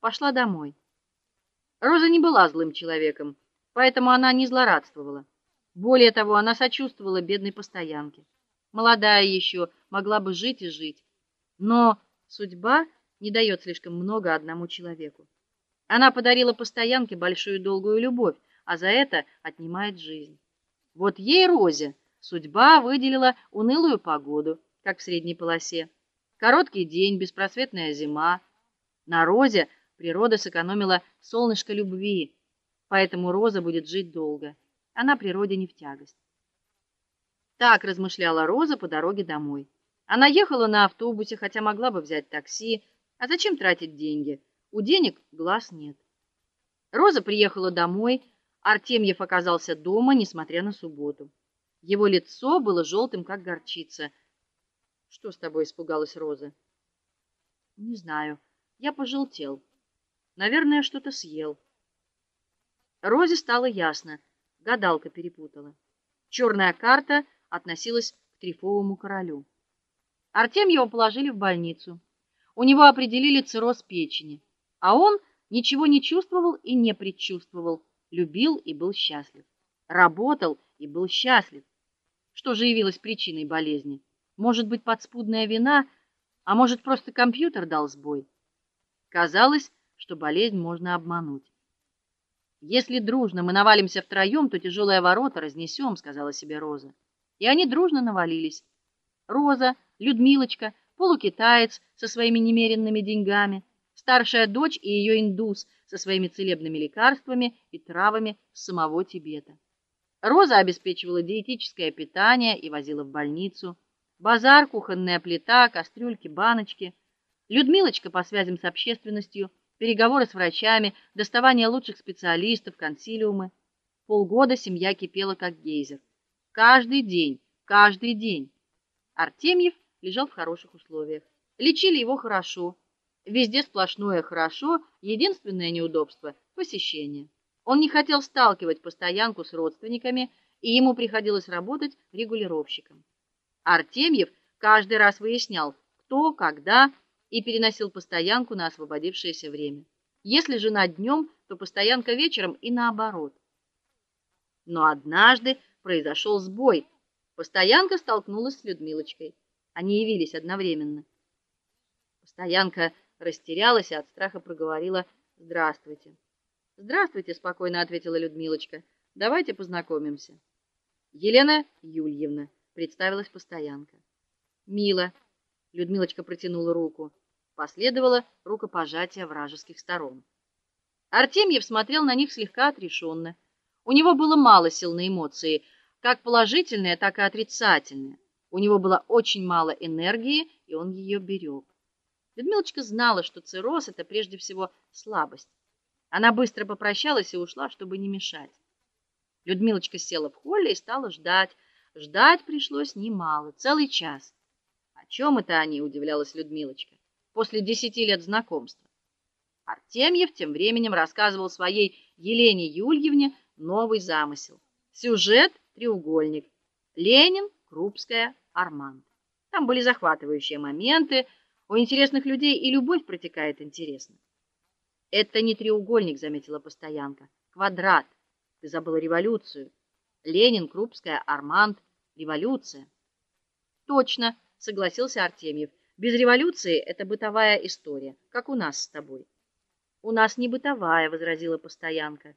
пошла домой. Роза не была злым человеком, поэтому она не злорадствовала. Более того, она сочувствовала бедной постоянке. Молодая еще, могла бы жить и жить. Но судьба не дает слишком много одному человеку. Она подарила постоянке большую долгую любовь, а за это отнимает жизнь. Вот ей Розе судьба выделила унылую погоду, как в средней полосе. Короткий день, беспросветная зима. На Розе природа сэкономила солнышко любви, поэтому Роза будет жить долго. Она природе не в тягость. Так размышляла Роза по дороге домой. Она ехала на автобусе, хотя могла бы взять такси. А зачем тратить деньги? У денег глаз нет. Роза приехала домой. Артемьев оказался дома, несмотря на субботу. Его лицо было желтым, как горчица. Что с тобой, испугалась Роза? Не знаю. Я пожелтел. Наверное, что-то съел. Розе стало ясно. Гадалка перепутала. Черная карта относилась к трифовому королю. Артемьева положили в больницу. У него определили цирроз печени, а он ничего не чувствовал и не предчувствовал, любил и был счастлив, работал и был счастлив. Что же явилось причиной болезни? Может быть, подспудная вина, а может, просто компьютер дал сбой. Казалось, что болезнь можно обмануть. Если дружно мы навалимся втроем, то тяжелые ворота разнесем, сказала себе Роза. И они дружно навалились. Роза, Людмилочка, полукитаец со своими немеренными деньгами, старшая дочь и ее индус со своими целебными лекарствами и травами с самого Тибета. Роза обеспечивала диетическое питание и возила в больницу. Базар, кухонная плита, кастрюльки, баночки. Людмилочка по связям с общественностью, переговоры с врачами, доставание лучших специалистов, консилиумы. Полгода семья кипела как гейзер. Каждый день, каждый день. Артемьев лежал в хороших условиях. Лечили его хорошо. Везде сплошное хорошо, единственное неудобство посещение. Он не хотел сталкивать постоянку с родственниками, и ему приходилось работать регулировщиком. Артемьев каждый раз выяснял, кто, когда и переносил постоянку на освободившееся время. Если жена днем, то постоянка вечером и наоборот. Но однажды произошел сбой. Постоянка столкнулась с Людмилочкой. Они явились одновременно. Постоянка растерялась и от страха проговорила: "Здравствуйте". "Здравствуйте", спокойно ответила Людмилочка. "Давайте познакомимся". Елена Юльевна представилась постоянка. "Мила", Людмилочка протянула руку. Последовало рукопожатие вражеских сторон. Артемьев смотрел на них слегка отрешенно. У него было мало сил на эмоции, как положительные, так и отрицательные. У него было очень мало энергии, и он ее берег. Людмилочка знала, что цирроз это прежде всего слабость. Она быстро попрощалась и ушла, чтобы не мешать. Людмилочка села в холле и стала ждать. Ждать пришлось немало, целый час. Чем это они, удивлялась Людмилочка. После десяти лет знакомства. Артемьев тем временем рассказывал своей Елене Юльевне новый замысел. Сюжет треугольник. Ленин, Крупская, Арманд. Там были захватывающие моменты, у интересных людей и любовь протекает интересно. Это не треугольник, заметила постоянка. Квадрат. Ты забыла революцию. Ленин, Крупская, Арманд, революция. Точно, согласился Артемьев. Без революции это бытовая история, как у нас с тобой. У нас не бытовая, возразила постоянка.